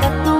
感动